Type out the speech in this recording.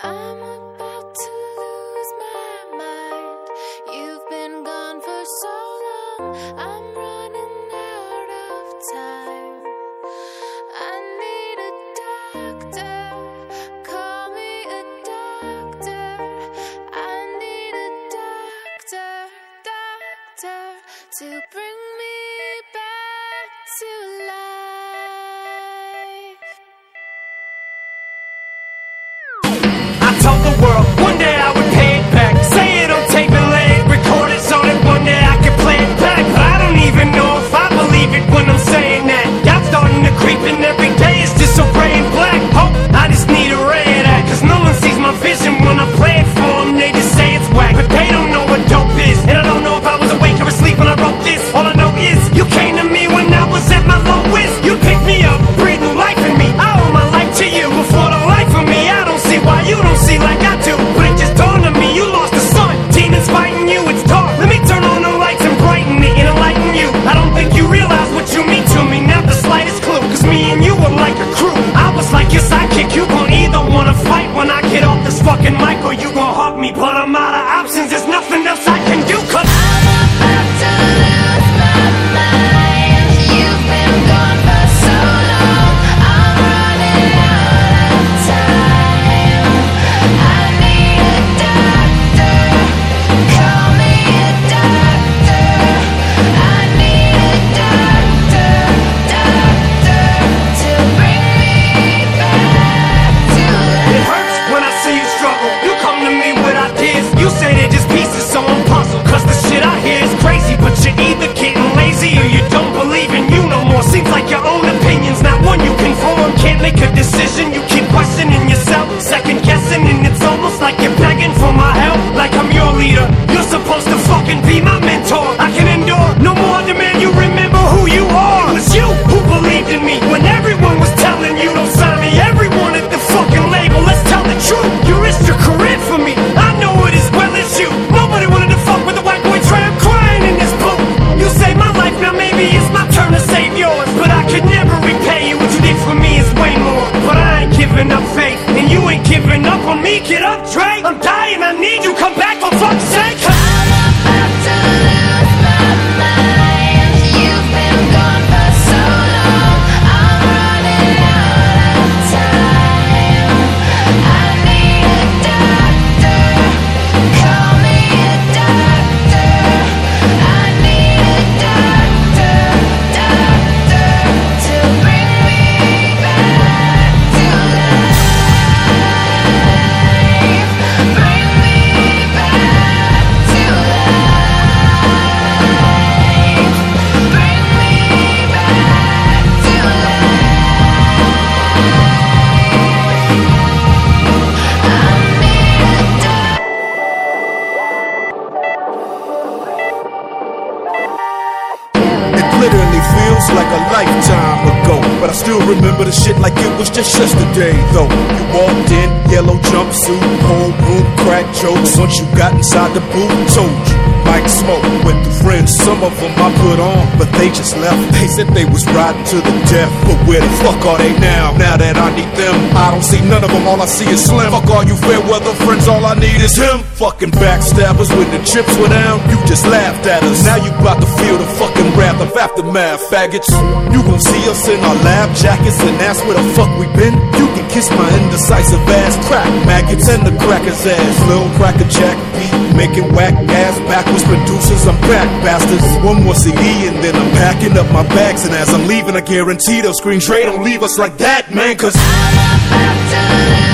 I'm about to lose my mind. You've been gone for so long. I'm running out of time. I need a doctor. Call me a doctor. I need a doctor, doctor to told the world. One day fucking Can't make a decision, you keep questioning yourself, second guessing, and it's almost like you're begging for my help. Like I'm your leader. You're supposed to fucking be my mentor. I can endure no more demand you remember who you are. It was you who believed in me when everyone was telling you don't sign me. Everyone at the fucking label, let's tell the truth. You risked your career for me. I know it as well as you. Nobody wanted to fuck with the white boy tramp crying in this booth. You saved my life, now maybe it's my still remember the shit like it was just yesterday, though. You walked in, yellow jumpsuit, whole room, crack jokes. Once you got inside the booth, told you. Mike Smoke with the friends, some of them I put on, but they just left. They said they was riding to the death, but where the fuck are they now? Now that I need them, I don't see none of them, all I see is Slim. Fuck all you fair weather friends, all I need is him. Fucking backstabbers when the chips were down, you just laughed at us. Now you about to feel the wrath of aftermath, faggots. You gon' see us in our lab jackets and ask where the fuck we been. You can kiss my indecisive ass, crack maggots and the cracker's ass. Lil cracker jack beat, making whack ass backwards producers. I'm back, bastards. One more CD and then I'm packing up my bags. And as I'm leaving, I guarantee they'll don't leave us like that, man, cause. I'm